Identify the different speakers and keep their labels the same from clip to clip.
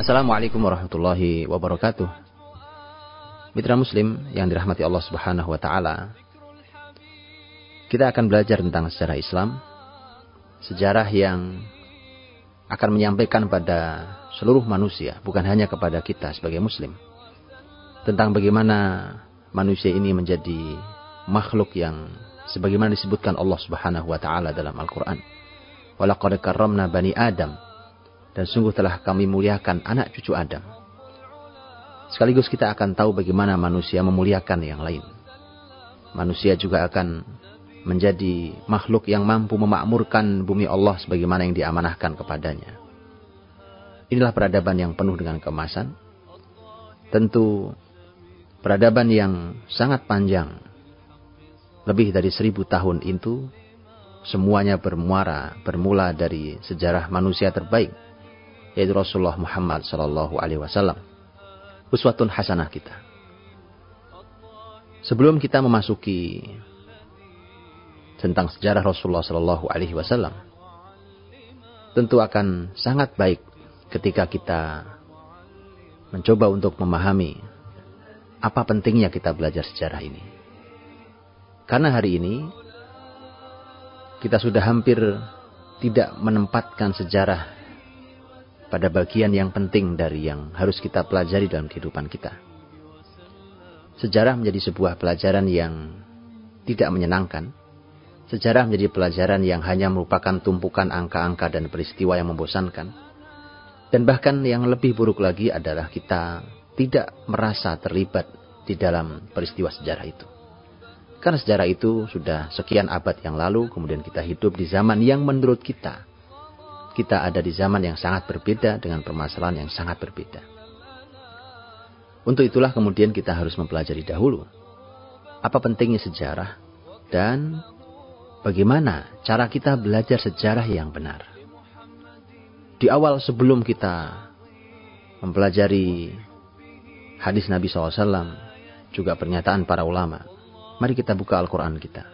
Speaker 1: Assalamualaikum warahmatullahi wabarakatuh. Mitra Muslim yang dirahmati Allah Subhanahu wa taala. Kita akan belajar tentang sejarah Islam. Sejarah yang akan menyampaikan pada seluruh manusia, bukan hanya kepada kita sebagai muslim. Tentang bagaimana manusia ini menjadi makhluk yang sebagaimana disebutkan Allah Subhanahu wa taala dalam Al-Qur'an. Walaqad karramna bani Adam dan sungguh telah kami muliakan anak cucu Adam. Sekaligus kita akan tahu bagaimana manusia memuliakan yang lain. Manusia juga akan menjadi makhluk yang mampu memakmurkan bumi Allah sebagaimana yang diamanahkan kepadanya. Inilah peradaban yang penuh dengan kemasan. Tentu peradaban yang sangat panjang. Lebih dari seribu tahun itu semuanya bermuara, bermula dari sejarah manusia terbaik yaitu Rasulullah Muhammad sallallahu alaihi wasallam. Uswatun hasanah kita. Sebelum kita memasuki tentang sejarah Rasulullah sallallahu alaihi wasallam, tentu akan sangat baik ketika kita mencoba untuk memahami apa pentingnya kita belajar sejarah ini. Karena hari ini kita sudah hampir tidak menempatkan sejarah pada bagian yang penting dari yang harus kita pelajari dalam kehidupan kita. Sejarah menjadi sebuah pelajaran yang tidak menyenangkan. Sejarah menjadi pelajaran yang hanya merupakan tumpukan angka-angka dan peristiwa yang membosankan. Dan bahkan yang lebih buruk lagi adalah kita tidak merasa terlibat di dalam peristiwa sejarah itu. Karena sejarah itu sudah sekian abad yang lalu, kemudian kita hidup di zaman yang menurut kita kita ada di zaman yang sangat berbeda dengan permasalahan yang sangat berbeda. Untuk itulah kemudian kita harus mempelajari dahulu apa pentingnya sejarah dan bagaimana cara kita belajar sejarah yang benar. Di awal sebelum kita mempelajari hadis Nabi SAW, juga pernyataan para ulama, mari kita buka Al-Quran kita.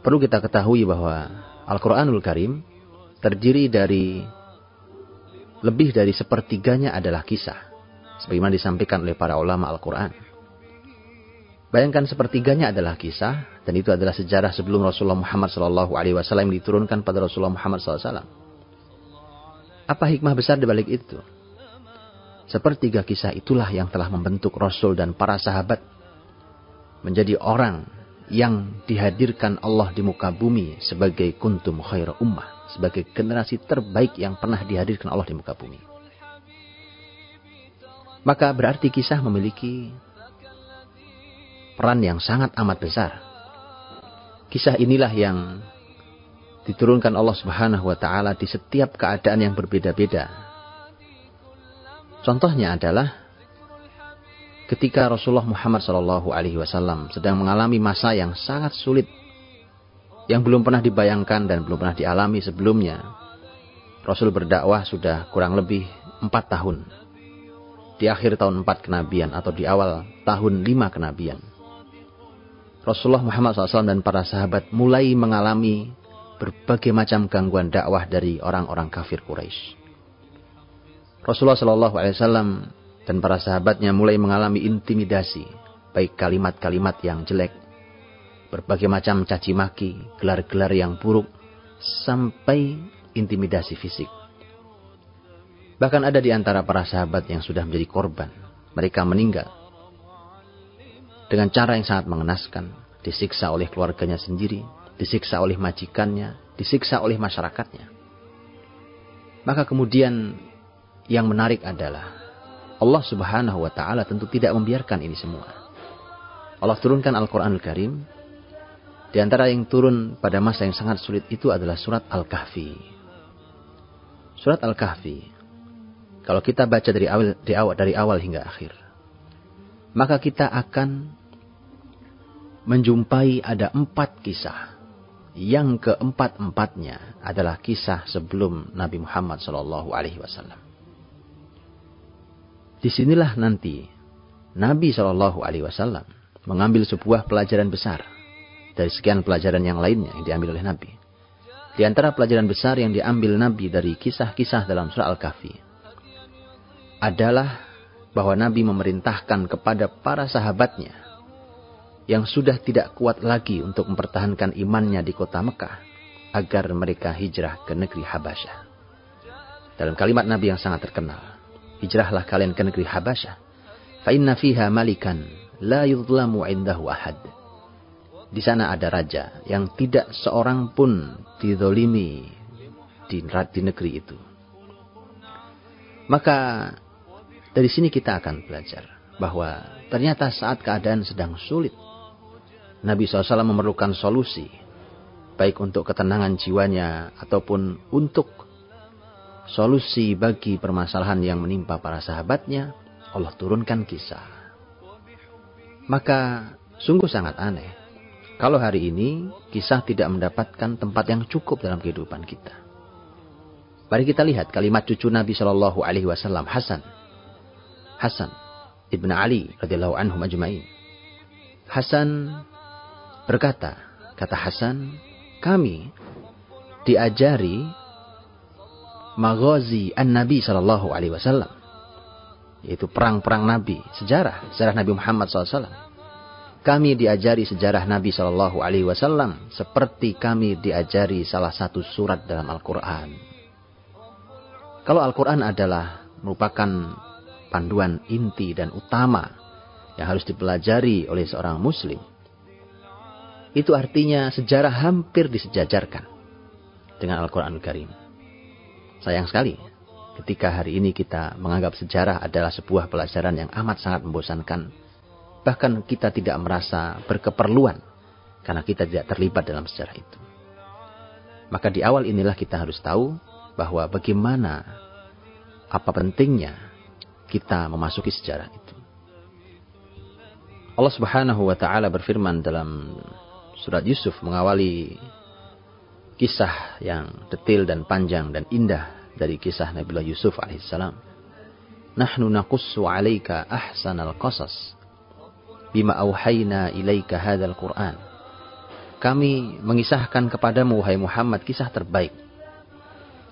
Speaker 1: Perlu kita ketahui bahwa Al-Quranul Karim terdiri dari lebih dari sepertiganya adalah kisah. Sebagaimana disampaikan oleh para ulama Al-Quran. Bayangkan sepertiganya adalah kisah dan itu adalah sejarah sebelum Rasulullah Muhammad SAW diturunkan pada Rasulullah Muhammad SAW. Apa hikmah besar di balik itu? Sepertiga kisah itulah yang telah membentuk Rasul dan para sahabat menjadi orang yang dihadirkan Allah di muka bumi sebagai kuntum khair ummah sebagai generasi terbaik yang pernah dihadirkan Allah di muka bumi. Maka berarti kisah memiliki peran yang sangat amat besar. Kisah inilah yang diturunkan Allah Subhanahu wa taala di setiap keadaan yang berbeda-beda. Contohnya adalah ketika Rasulullah Muhammad SAW sedang mengalami masa yang sangat sulit yang belum pernah dibayangkan dan belum pernah dialami sebelumnya. Rasul berdakwah sudah kurang lebih empat tahun. Di akhir tahun empat kenabian atau di awal tahun lima kenabian. Rasulullah Muhammad SAW dan para sahabat mulai mengalami berbagai macam gangguan dakwah dari orang-orang kafir Quraisy. Rasulullah SAW dan para sahabatnya mulai mengalami intimidasi, baik kalimat-kalimat yang jelek berbagai macam caci maki, gelar-gelar yang buruk, sampai intimidasi fisik. Bahkan ada di antara para sahabat yang sudah menjadi korban. Mereka meninggal. Dengan cara yang sangat mengenaskan. Disiksa oleh keluarganya sendiri. Disiksa oleh majikannya. Disiksa oleh masyarakatnya. Maka kemudian yang menarik adalah Allah subhanahu wa ta'ala tentu tidak membiarkan ini semua. Allah turunkan Al-Quran Al-Karim di antara yang turun pada masa yang sangat sulit itu adalah surat Al-Kahfi. Surat Al-Kahfi. Kalau kita baca dari awal, dari awal, dari awal hingga akhir. Maka kita akan menjumpai ada empat kisah. Yang keempat-empatnya adalah kisah sebelum Nabi Muhammad Wasallam. Di sinilah nanti Nabi Wasallam mengambil sebuah pelajaran besar dari sekian pelajaran yang lainnya yang diambil oleh Nabi. Di antara pelajaran besar yang diambil Nabi dari kisah-kisah dalam surah Al-Kahfi adalah bahwa Nabi memerintahkan kepada para sahabatnya yang sudah tidak kuat lagi untuk mempertahankan imannya di kota Mekah agar mereka hijrah ke negeri Habasyah. Dalam kalimat Nabi yang sangat terkenal, hijrahlah kalian ke negeri Habasyah. Fa inna fiha malikan la yudlamu indahu ahad. Di sana ada raja yang tidak seorang pun didolimi di, di negeri itu. Maka dari sini kita akan belajar bahwa ternyata saat keadaan sedang sulit, Nabi SAW memerlukan solusi, baik untuk ketenangan jiwanya ataupun untuk solusi bagi permasalahan yang menimpa para sahabatnya, Allah turunkan kisah. Maka sungguh sangat aneh kalau hari ini kisah tidak mendapatkan tempat yang cukup dalam kehidupan kita. Mari kita lihat kalimat cucu Nabi Shallallahu Alaihi Wasallam Hasan Hasan ibn Ali radhiyallahu anhu majma'in. Hasan berkata, kata Hasan, kami diajari maghazi an-nabi sallallahu alaihi wasallam yaitu perang-perang nabi, sejarah, sejarah Nabi Muhammad SAW. Kami diajari sejarah Nabi Shallallahu Alaihi Wasallam seperti kami diajari salah satu surat dalam Al-Quran. Kalau Al-Quran adalah merupakan panduan inti dan utama yang harus dipelajari oleh seorang muslim. Itu artinya sejarah hampir disejajarkan dengan Al-Quran Al Karim. Sayang sekali ketika hari ini kita menganggap sejarah adalah sebuah pelajaran yang amat sangat membosankan. Bahkan kita tidak merasa berkeperluan karena kita tidak terlibat dalam sejarah itu. Maka di awal inilah kita harus tahu bahwa bagaimana apa pentingnya kita memasuki sejarah itu. Allah Subhanahu wa taala berfirman dalam surat Yusuf mengawali kisah yang detil dan panjang dan indah dari kisah Nabiullah Yusuf alaihissalam. Nahnu naqussu 'alaika ahsanal qasas bima auhayna ilaika hadzal Qur'an. Kami mengisahkan kepadamu wahai Muhammad kisah terbaik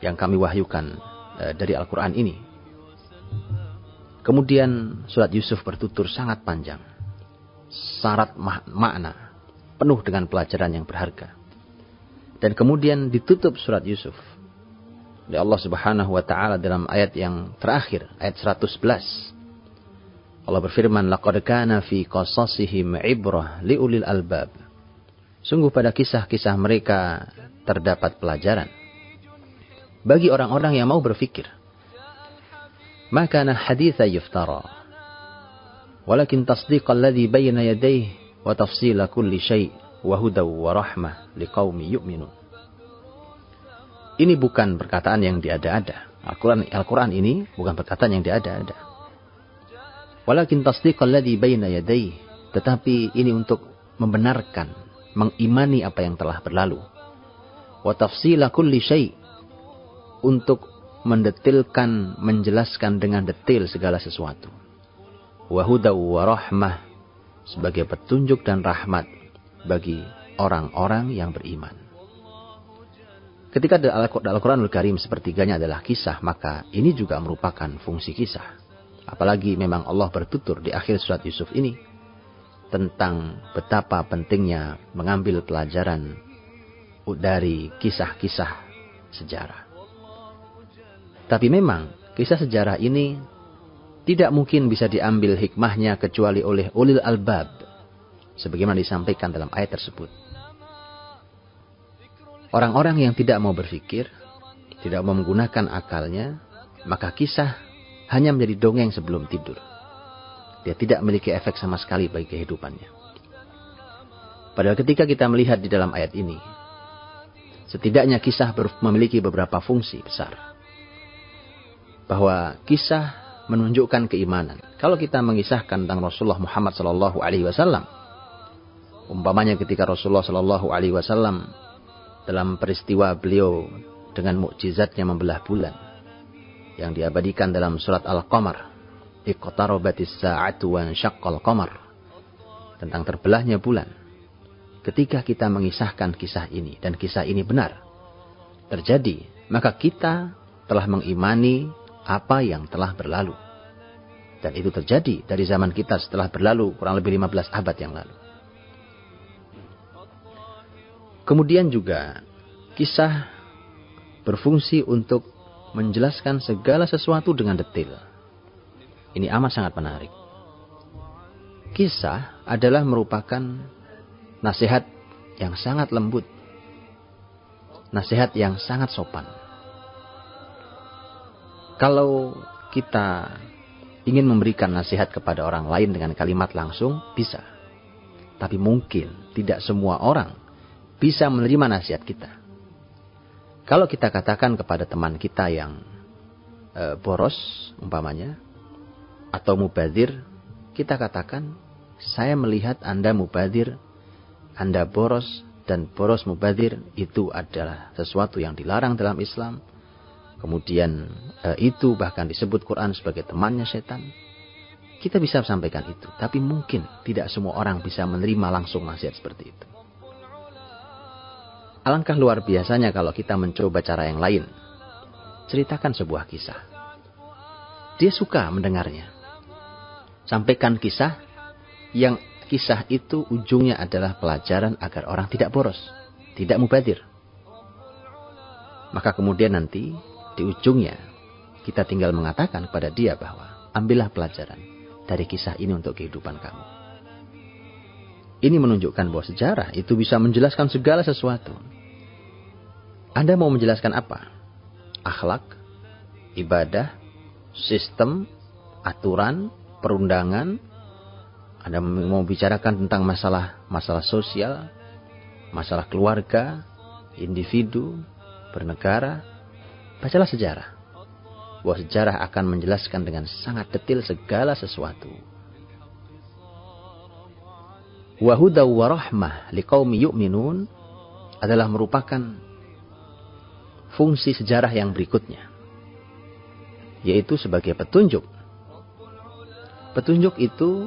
Speaker 1: yang kami wahyukan eh, dari Al-Qur'an ini Kemudian surat Yusuf bertutur sangat panjang. Syarat makna. Penuh dengan pelajaran yang berharga. Dan kemudian ditutup surat Yusuf. Oleh Allah subhanahu wa ta'ala dalam ayat yang terakhir. Ayat 111. Allah berfirman, "Laqad kana fi qasasihim ibrah liulil albab." Sungguh pada kisah-kisah mereka terdapat pelajaran bagi orang-orang yang mau berfikir. Maka nah haditha yuftara. Walakin tasdiq alladhi bayna yadayhi wa tafsila kulli syai' wa hudaw wa rahmah liqaumi yu'minun. Ini bukan perkataan yang diada-ada. Al-Quran Al, ini bukan perkataan yang diada-ada Walakin tasdiqal ladzi baina yadayhi. Tetapi ini untuk membenarkan, mengimani apa yang telah berlalu. Wa tafsila kulli syai' untuk mendetilkan, menjelaskan dengan detil segala sesuatu. Wahuda wa rahmah sebagai petunjuk dan rahmat bagi orang-orang yang beriman. Ketika Al-Quranul Karim sepertiganya adalah kisah, maka ini juga merupakan fungsi kisah. Apalagi memang Allah bertutur di akhir surat Yusuf ini tentang betapa pentingnya mengambil pelajaran dari kisah-kisah sejarah. Tapi memang kisah sejarah ini tidak mungkin bisa diambil hikmahnya kecuali oleh ulil albab. Sebagaimana disampaikan dalam ayat tersebut. Orang-orang yang tidak mau berpikir, tidak mau menggunakan akalnya, maka kisah hanya menjadi dongeng sebelum tidur. Dia tidak memiliki efek sama sekali bagi kehidupannya. Padahal ketika kita melihat di dalam ayat ini, setidaknya kisah memiliki beberapa fungsi besar bahwa kisah menunjukkan keimanan. Kalau kita mengisahkan tentang Rasulullah Muhammad Sallallahu Alaihi Wasallam, umpamanya ketika Rasulullah Sallallahu Alaihi Wasallam dalam peristiwa beliau dengan mukjizatnya membelah bulan yang diabadikan dalam surat Al-Qamar, iqtarabatis sa'atu wa syaqqal qamar tentang terbelahnya bulan. Ketika kita mengisahkan kisah ini dan kisah ini benar terjadi, maka kita telah mengimani apa yang telah berlalu. Dan itu terjadi dari zaman kita setelah berlalu kurang lebih 15 abad yang lalu. Kemudian juga kisah berfungsi untuk menjelaskan segala sesuatu dengan detail. Ini amat sangat menarik. Kisah adalah merupakan nasihat yang sangat lembut. Nasihat yang sangat sopan. Kalau kita ingin memberikan nasihat kepada orang lain dengan kalimat langsung, bisa. Tapi mungkin tidak semua orang bisa menerima nasihat kita. Kalau kita katakan kepada teman kita yang e, boros, umpamanya, atau mubadir, kita katakan, saya melihat Anda mubadir, Anda boros, dan boros mubadir itu adalah sesuatu yang dilarang dalam Islam, kemudian e, itu bahkan disebut Quran sebagai temannya setan. Kita bisa sampaikan itu, tapi mungkin tidak semua orang bisa menerima langsung nasihat seperti itu. Alangkah luar biasanya kalau kita mencoba cara yang lain. Ceritakan sebuah kisah. Dia suka mendengarnya. Sampaikan kisah yang kisah itu ujungnya adalah pelajaran agar orang tidak boros, tidak mubadir. Maka kemudian nanti di ujungnya, kita tinggal mengatakan kepada dia bahwa ambillah pelajaran dari kisah ini untuk kehidupan kamu. Ini menunjukkan bahwa sejarah itu bisa menjelaskan segala sesuatu. Anda mau menjelaskan apa? Akhlak, ibadah, sistem, aturan, perundangan. Anda mau bicarakan tentang masalah masalah sosial, masalah keluarga, individu, bernegara, Bacalah sejarah. Bahwa sejarah akan menjelaskan dengan sangat detil segala sesuatu. Wahuda wa rahmah liqaumi yu'minun adalah merupakan fungsi sejarah yang berikutnya. Yaitu sebagai petunjuk. Petunjuk itu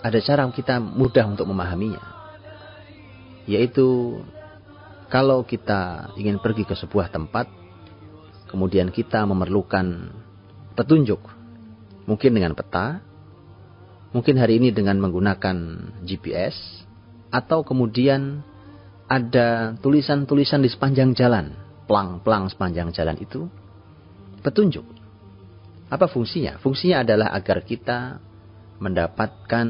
Speaker 1: ada cara kita mudah untuk memahaminya. Yaitu kalau kita ingin pergi ke sebuah tempat kemudian kita memerlukan petunjuk. Mungkin dengan peta, mungkin hari ini dengan menggunakan GPS, atau kemudian ada tulisan-tulisan di sepanjang jalan, pelang-pelang sepanjang jalan itu, petunjuk. Apa fungsinya? Fungsinya adalah agar kita mendapatkan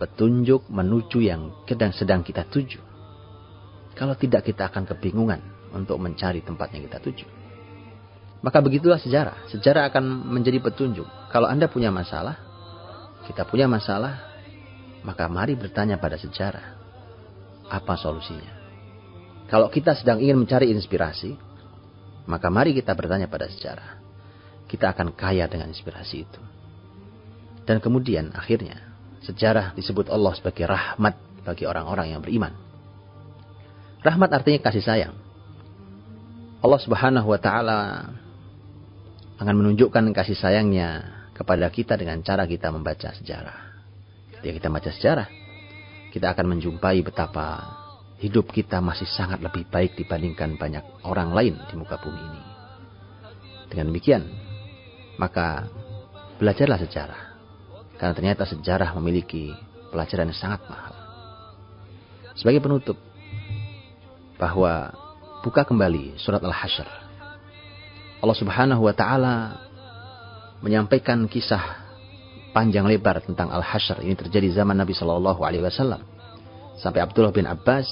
Speaker 1: petunjuk menuju yang sedang sedang kita tuju. Kalau tidak kita akan kebingungan untuk mencari tempat yang kita tuju. Maka begitulah sejarah. Sejarah akan menjadi petunjuk. Kalau Anda punya masalah, kita punya masalah, maka mari bertanya pada sejarah. Apa solusinya? Kalau kita sedang ingin mencari inspirasi, maka mari kita bertanya pada sejarah. Kita akan kaya dengan inspirasi itu. Dan kemudian akhirnya sejarah disebut Allah sebagai rahmat bagi orang-orang yang beriman. Rahmat artinya kasih sayang. Allah Subhanahu wa taala akan menunjukkan kasih sayangnya kepada kita dengan cara kita membaca sejarah. Ketika kita membaca sejarah, kita akan menjumpai betapa hidup kita masih sangat lebih baik dibandingkan banyak orang lain di muka bumi ini. Dengan demikian, maka belajarlah sejarah. Karena ternyata sejarah memiliki pelajaran yang sangat mahal. Sebagai penutup, bahwa buka kembali surat Al-Hasyr Allah Subhanahu wa taala menyampaikan kisah panjang lebar tentang Al-Hasyr. Ini terjadi zaman Nabi Shallallahu alaihi wasallam. Sampai Abdullah bin Abbas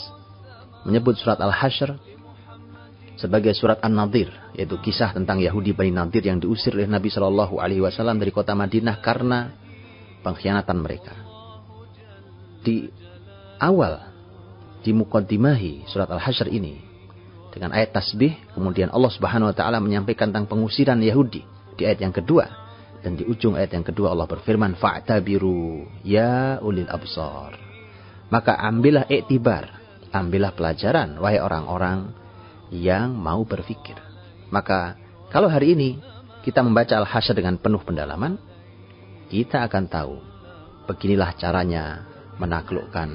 Speaker 1: menyebut surat Al-Hasyr sebagai surat An-Nadir, yaitu kisah tentang Yahudi Bani Nadir yang diusir oleh Nabi Shallallahu alaihi wasallam dari kota Madinah karena pengkhianatan mereka. Di awal di mukaddimah surat Al-Hasyr ini dengan ayat tasbih, kemudian Allah Subhanahu wa taala menyampaikan tentang pengusiran Yahudi di ayat yang kedua dan di ujung ayat yang kedua Allah berfirman fa'tabiru ya ulil absar. Maka ambillah iktibar, ambillah pelajaran wahai orang-orang yang mau berpikir. Maka kalau hari ini kita membaca Al-Hasyr dengan penuh pendalaman, kita akan tahu beginilah caranya menaklukkan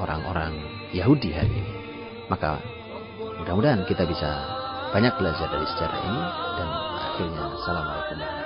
Speaker 1: orang-orang Yahudi hari ini. Maka Mudah-mudahan kita bisa banyak belajar dari sejarah ini dan assalamualaikum warahmatullahi